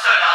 seul